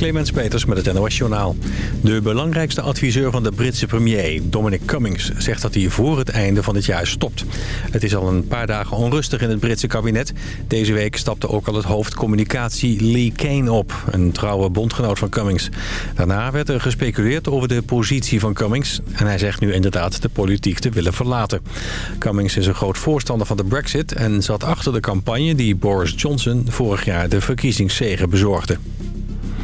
Clemens Peters met het NOS Journaal. De belangrijkste adviseur van de Britse premier, Dominic Cummings... zegt dat hij voor het einde van het jaar stopt. Het is al een paar dagen onrustig in het Britse kabinet. Deze week stapte ook al het hoofd communicatie Lee Kane op... een trouwe bondgenoot van Cummings. Daarna werd er gespeculeerd over de positie van Cummings... en hij zegt nu inderdaad de politiek te willen verlaten. Cummings is een groot voorstander van de brexit... en zat achter de campagne die Boris Johnson vorig jaar de verkiezingszege bezorgde.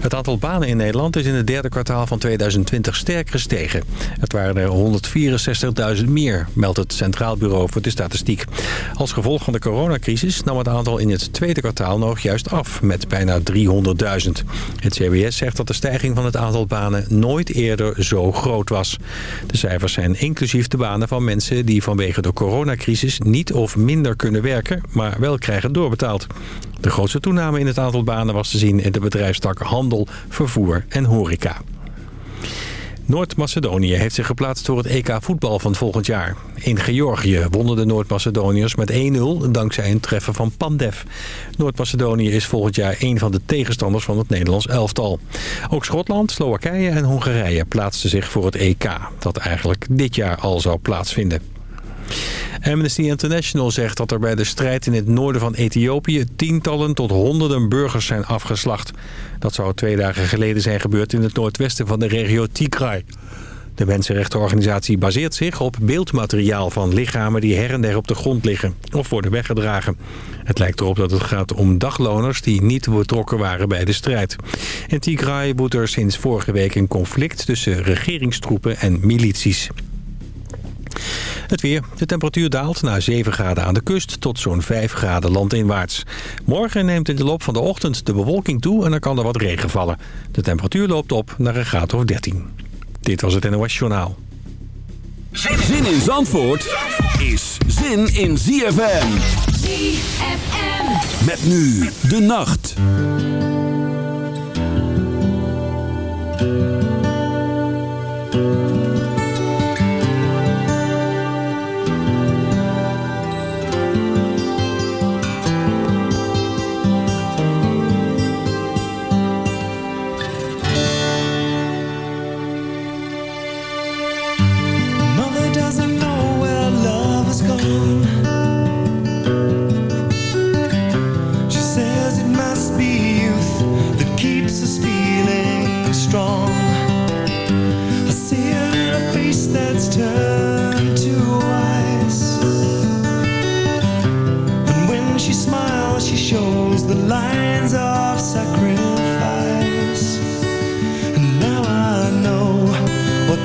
Het aantal banen in Nederland is in het derde kwartaal van 2020 sterk gestegen. Het waren er 164.000 meer, meldt het Centraal Bureau voor de Statistiek. Als gevolg van de coronacrisis nam het aantal in het tweede kwartaal nog juist af, met bijna 300.000. Het CBS zegt dat de stijging van het aantal banen nooit eerder zo groot was. De cijfers zijn inclusief de banen van mensen die vanwege de coronacrisis niet of minder kunnen werken, maar wel krijgen doorbetaald. De grootste toename in het aantal banen was te zien in de bedrijfstak handel, vervoer en horeca. Noord-Macedonië heeft zich geplaatst voor het EK voetbal van volgend jaar. In Georgië wonnen de Noord-Macedoniërs met 1-0 dankzij een treffer van Pandev. Noord-Macedonië is volgend jaar een van de tegenstanders van het Nederlands elftal. Ook Schotland, Slowakije en Hongarije plaatsten zich voor het EK... dat eigenlijk dit jaar al zou plaatsvinden. Amnesty International zegt dat er bij de strijd in het noorden van Ethiopië... tientallen tot honderden burgers zijn afgeslacht. Dat zou twee dagen geleden zijn gebeurd in het noordwesten van de regio Tigray. De mensenrechtenorganisatie baseert zich op beeldmateriaal van lichamen die her en der op de grond liggen of worden weggedragen. Het lijkt erop dat het gaat om dagloners die niet betrokken waren bij de strijd. In Tigray woedt er sinds vorige week een conflict tussen regeringstroepen en milities. Het weer. De temperatuur daalt naar 7 graden aan de kust tot zo'n 5 graden landinwaarts. Morgen neemt in de loop van de ochtend de bewolking toe en er kan er wat regen vallen. De temperatuur loopt op naar een graad of 13. Dit was het NOS Journaal. Zin in Zandvoort is zin in ZFM. ZFM. Met nu de nacht.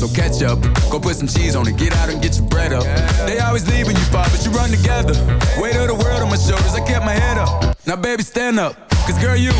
so catch up. Go put some cheese on it, get out and get your bread up. They always leaving you, pop, but you run together. Weight of the world on my shoulders, I kept my head up. Now, baby, stand up, cause girl, you.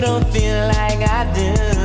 don't feel like I do.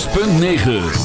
106.9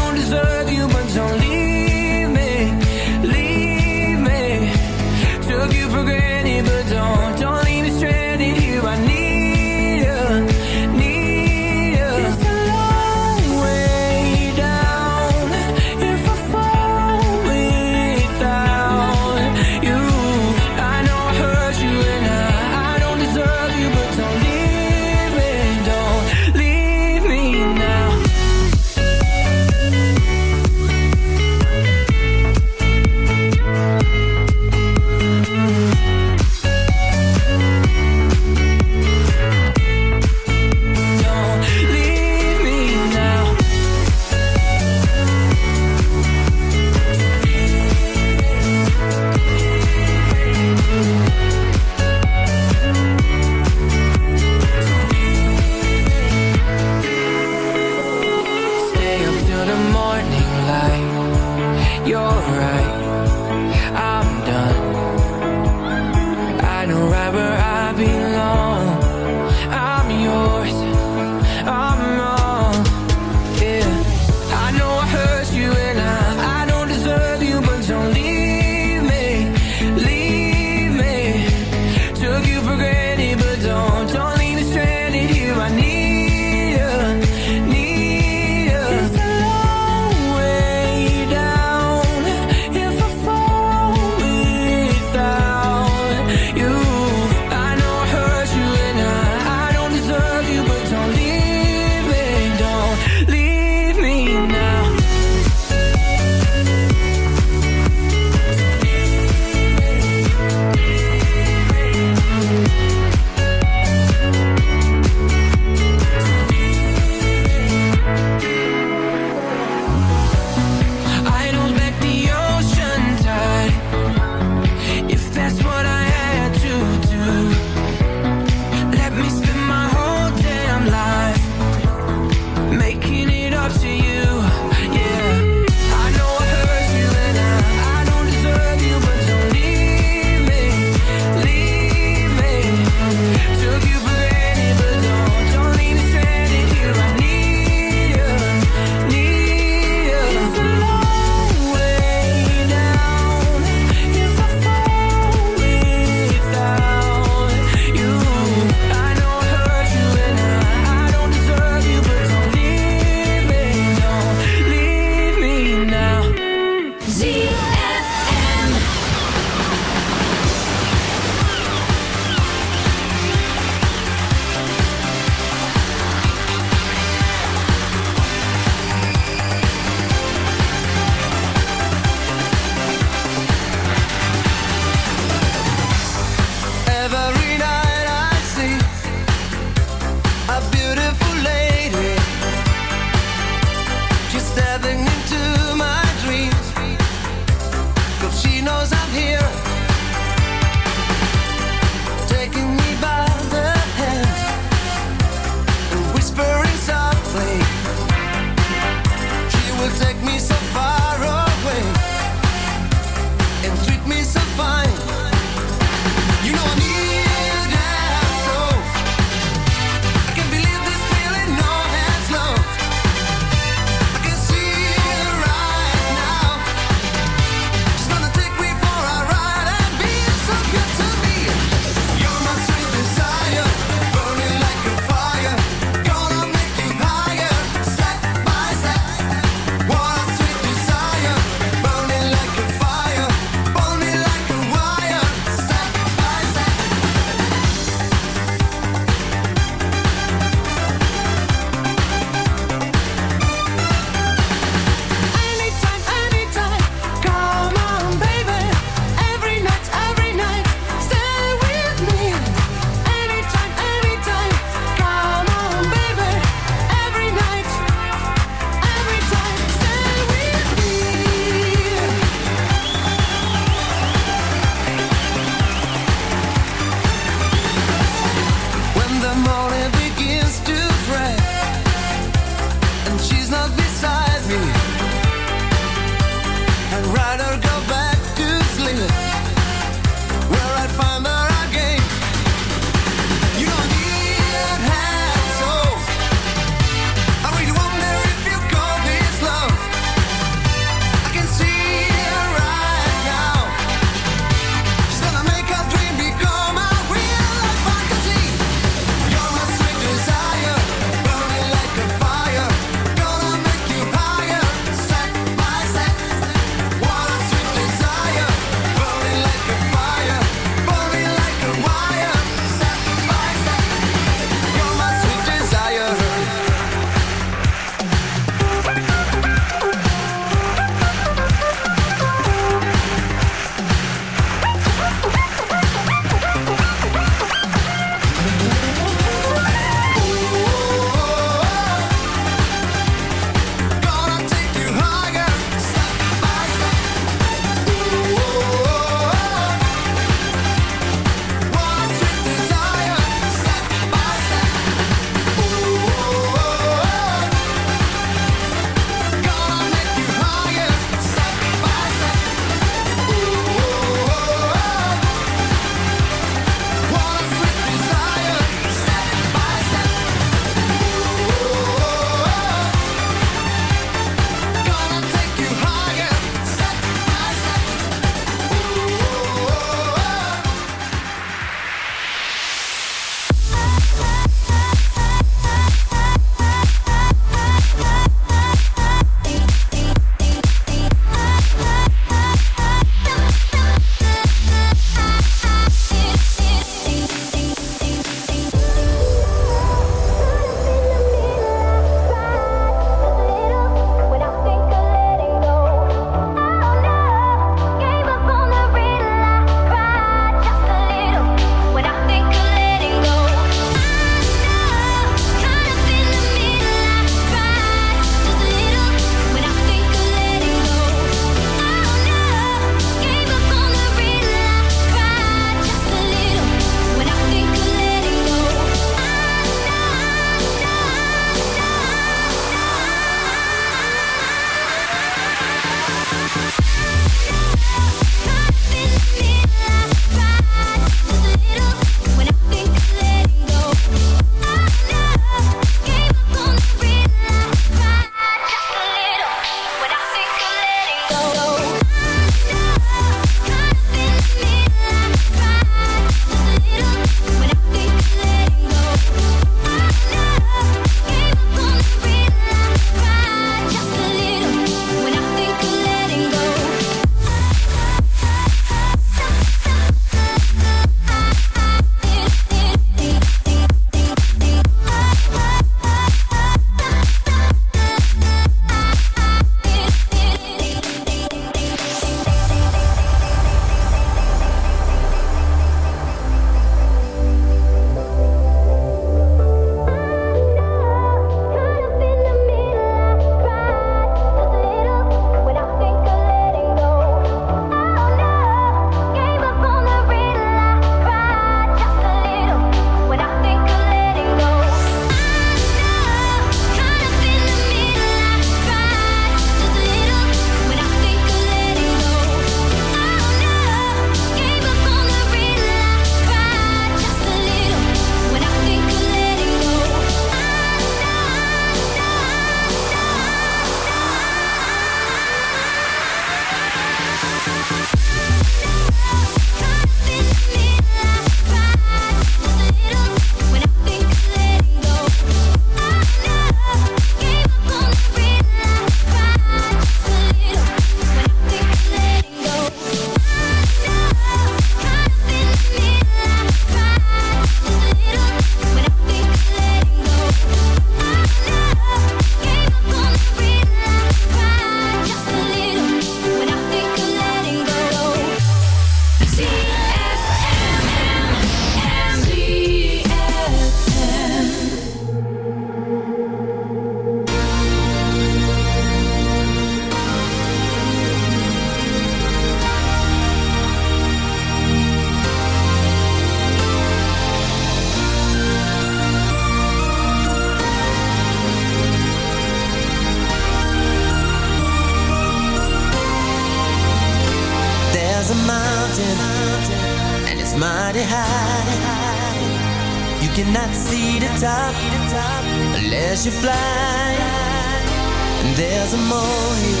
you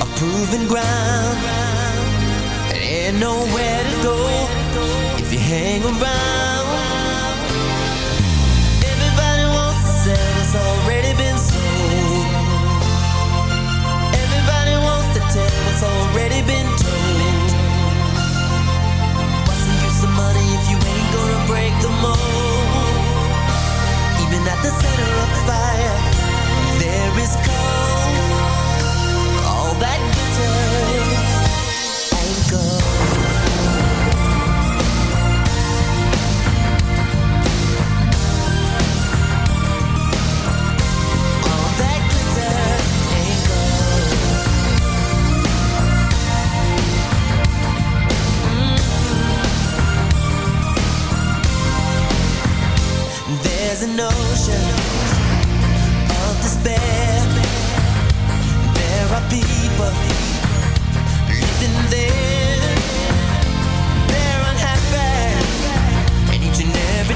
a proven ground. There ain't nowhere to go if you hang around.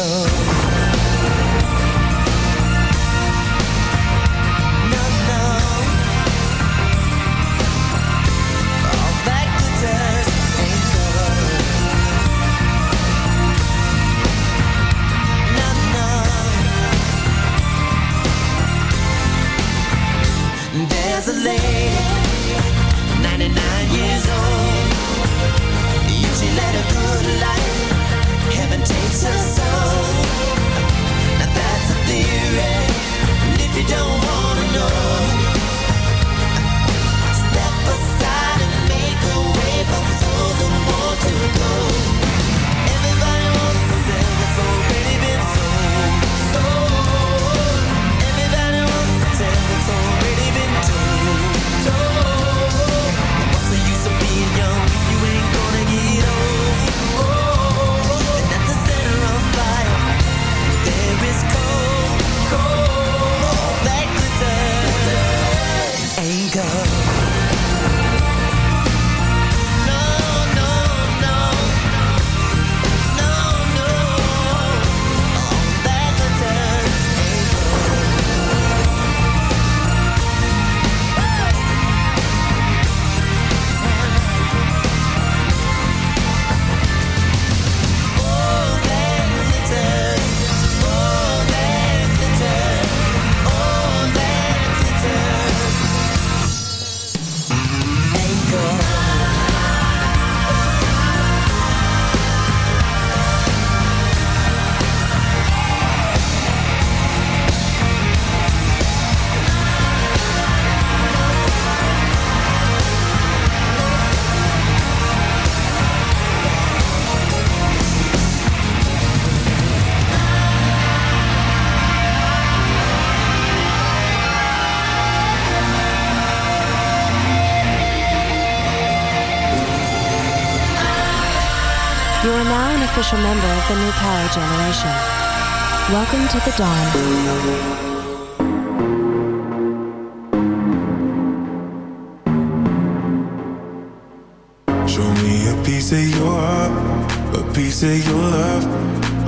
go official member of the new power generation. Welcome to the dawn. Show me a piece of your heart, a piece of your love.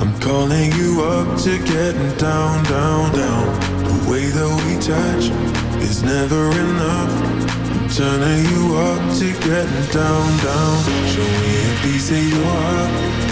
I'm calling you up to getting down, down, down. The way that we touch is never enough. I'm turning you up to getting down, down. Show me a piece of your heart,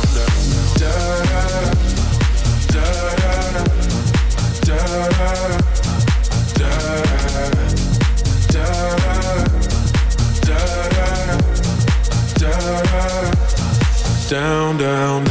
Down, down,